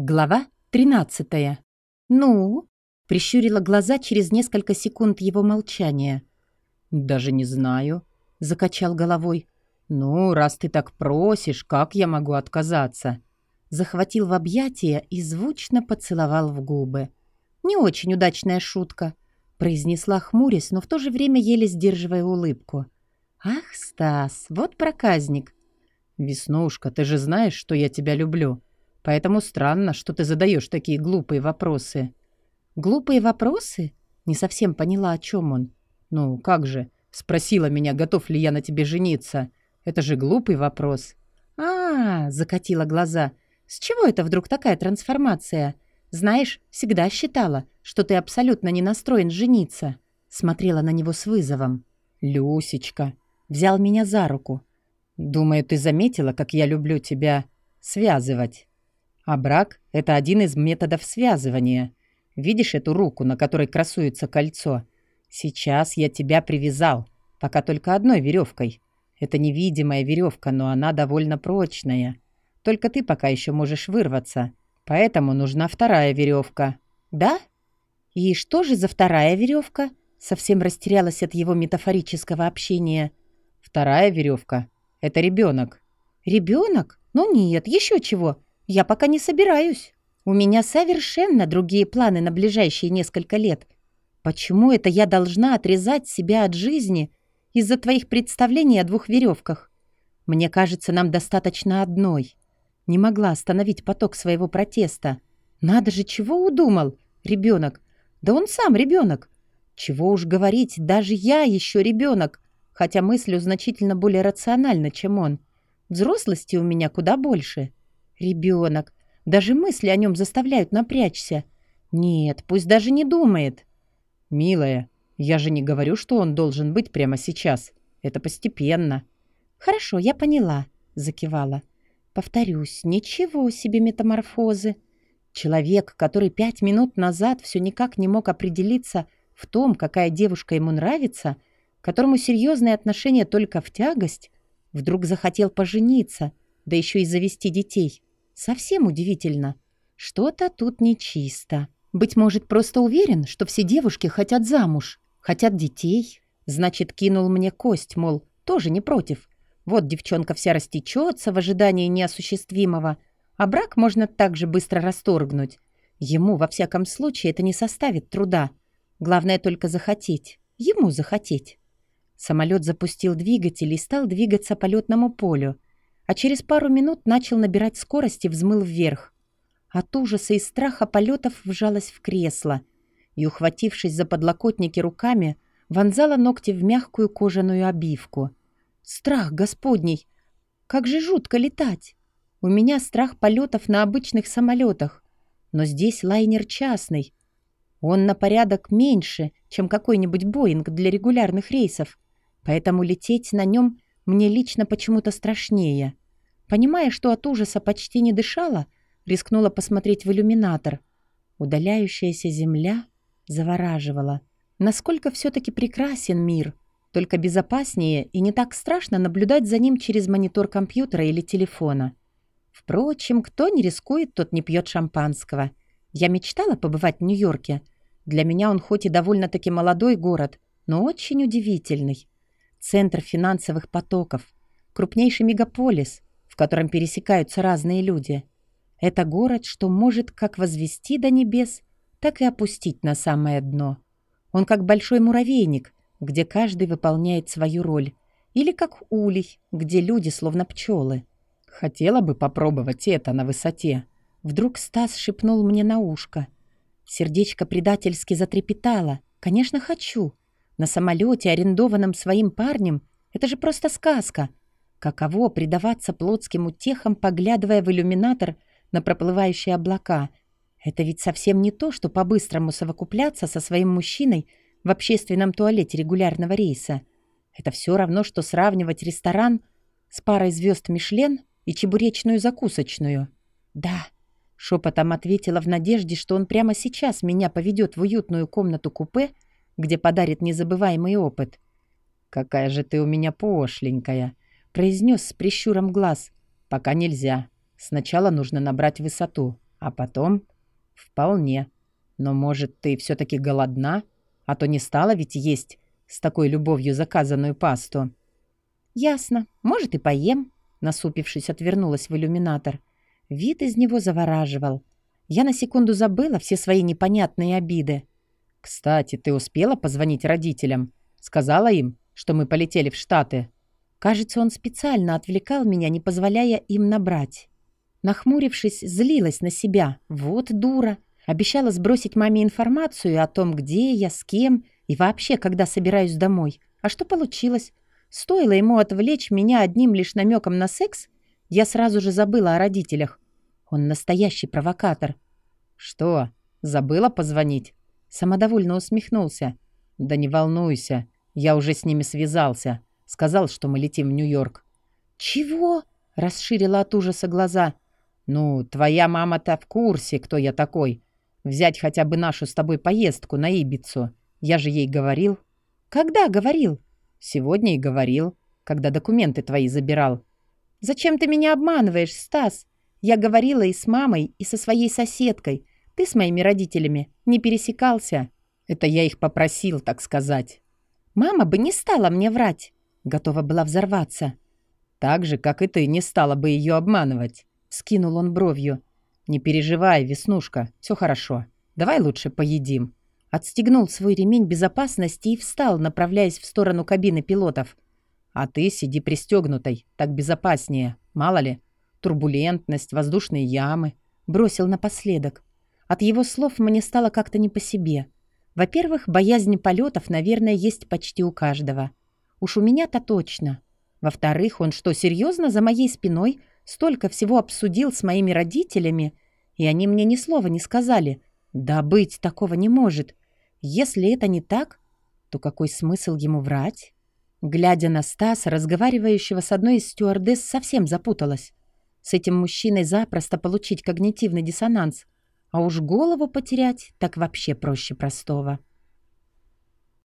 Глава 13. «Ну?» — прищурила глаза через несколько секунд его молчания. «Даже не знаю», — закачал головой. «Ну, раз ты так просишь, как я могу отказаться?» Захватил в объятия и звучно поцеловал в губы. «Не очень удачная шутка», — произнесла хмурясь, но в то же время еле сдерживая улыбку. «Ах, Стас, вот проказник!» «Веснушка, ты же знаешь, что я тебя люблю», Поэтому странно, что ты задаешь такие глупые вопросы». «Глупые вопросы?» Не совсем поняла, о чем он. «Ну, как же? Спросила меня, готов ли я на тебе жениться. Это же глупый вопрос». А, -а, -а закатила глаза. «С чего это вдруг такая трансформация? Знаешь, всегда считала, что ты абсолютно не настроен жениться». Смотрела на него с вызовом. «Люсечка!» Взял меня за руку. «Думаю, ты заметила, как я люблю тебя связывать?» А брак – это один из методов связывания. Видишь эту руку, на которой красуется кольцо? Сейчас я тебя привязал, пока только одной веревкой. Это невидимая веревка, но она довольно прочная. Только ты пока еще можешь вырваться. Поэтому нужна вторая веревка. Да? И что же за вторая веревка? Совсем растерялась от его метафорического общения. Вторая веревка – это ребенок. Ребенок? Ну нет, еще чего. Я пока не собираюсь. У меня совершенно другие планы на ближайшие несколько лет. Почему это я должна отрезать себя от жизни из-за твоих представлений о двух веревках? Мне кажется, нам достаточно одной. Не могла остановить поток своего протеста. Надо же, чего удумал ребенок? Да он сам ребенок. Чего уж говорить, даже я еще ребенок, хотя мыслю значительно более рационально, чем он. Взрослости у меня куда больше. Ребенок. Даже мысли о нем заставляют напрячься. Нет, пусть даже не думает. «Милая, я же не говорю, что он должен быть прямо сейчас. Это постепенно». «Хорошо, я поняла», — закивала. «Повторюсь, ничего себе метаморфозы. Человек, который пять минут назад все никак не мог определиться в том, какая девушка ему нравится, которому серьезные отношения только в тягость, вдруг захотел пожениться, да еще и завести детей. Совсем удивительно. Что-то тут нечисто. Быть может, просто уверен, что все девушки хотят замуж, хотят детей. Значит, кинул мне кость, мол, тоже не против. Вот девчонка вся растечется в ожидании неосуществимого, а брак можно так же быстро расторгнуть. Ему, во всяком случае, это не составит труда. Главное только захотеть. Ему захотеть. Самолет запустил двигатель и стал двигаться по летному полю а через пару минут начал набирать скорость и взмыл вверх. От ужаса и страха полетов вжалась в кресло и, ухватившись за подлокотники руками, вонзала ногти в мягкую кожаную обивку. Страх господний! Как же жутко летать! У меня страх полетов на обычных самолетах, но здесь лайнер частный. Он на порядок меньше, чем какой-нибудь Боинг для регулярных рейсов, поэтому лететь на нем мне лично почему-то страшнее. Понимая, что от ужаса почти не дышала, рискнула посмотреть в иллюминатор. Удаляющаяся земля завораживала. Насколько все-таки прекрасен мир. Только безопаснее и не так страшно наблюдать за ним через монитор компьютера или телефона. Впрочем, кто не рискует, тот не пьет шампанского. Я мечтала побывать в Нью-Йорке. Для меня он хоть и довольно-таки молодой город, но очень удивительный. Центр финансовых потоков, крупнейший мегаполис, котором пересекаются разные люди. Это город, что может как возвести до небес, так и опустить на самое дно. Он как большой муравейник, где каждый выполняет свою роль, или как улей, где люди словно пчелы. Хотела бы попробовать это на высоте. Вдруг Стас шепнул мне на ушко. Сердечко предательски затрепетало. Конечно, хочу. На самолете, арендованном своим парнем, это же просто сказка. Каково предаваться плотским утехам, поглядывая в иллюминатор на проплывающие облака? Это ведь совсем не то, что по-быстрому совокупляться со своим мужчиной в общественном туалете регулярного рейса. Это все равно, что сравнивать ресторан с парой звезд Мишлен и чебуречную закусочную. «Да», — шепотом ответила в надежде, что он прямо сейчас меня поведет в уютную комнату-купе, где подарит незабываемый опыт. «Какая же ты у меня пошленькая!» Произнес с прищуром глаз. «Пока нельзя. Сначала нужно набрать высоту». А потом... Вполне. Но, может, ты все-таки голодна? А то не стала ведь есть с такой любовью заказанную пасту. Ясно. Может, и поем. Насупившись, отвернулась в иллюминатор. Вид из него завораживал. Я на секунду забыла все свои непонятные обиды. «Кстати, ты успела позвонить родителям? Сказала им, что мы полетели в Штаты?» Кажется, он специально отвлекал меня, не позволяя им набрать. Нахмурившись, злилась на себя. Вот дура. Обещала сбросить маме информацию о том, где я, с кем и вообще, когда собираюсь домой. А что получилось? Стоило ему отвлечь меня одним лишь намеком на секс, я сразу же забыла о родителях. Он настоящий провокатор. «Что, забыла позвонить?» Самодовольно усмехнулся. «Да не волнуйся, я уже с ними связался. Сказал, что мы летим в Нью-Йорк». «Чего?» — расширила от ужаса глаза. «Ну, твоя мама-то в курсе, кто я такой. Взять хотя бы нашу с тобой поездку на Ибицу. Я же ей говорил». «Когда говорил?» «Сегодня и говорил, когда документы твои забирал». «Зачем ты меня обманываешь, Стас? Я говорила и с мамой, и со своей соседкой. Ты с моими родителями не пересекался». «Это я их попросил, так сказать». «Мама бы не стала мне врать». Готова была взорваться. «Так же, как и ты не стала бы ее обманывать», — скинул он бровью. «Не переживай, Веснушка, все хорошо. Давай лучше поедим». Отстегнул свой ремень безопасности и встал, направляясь в сторону кабины пилотов. «А ты сиди пристегнутой, так безопаснее. Мало ли, турбулентность, воздушные ямы». Бросил напоследок. От его слов мне стало как-то не по себе. Во-первых, боязнь полетов, наверное, есть почти у каждого. Уж у меня-то точно. Во-вторых, он что, серьезно за моей спиной столько всего обсудил с моими родителями, и они мне ни слова не сказали. Да быть такого не может. Если это не так, то какой смысл ему врать? Глядя на Стаса, разговаривающего с одной из стюардесс, совсем запуталась. С этим мужчиной запросто получить когнитивный диссонанс, а уж голову потерять так вообще проще простого.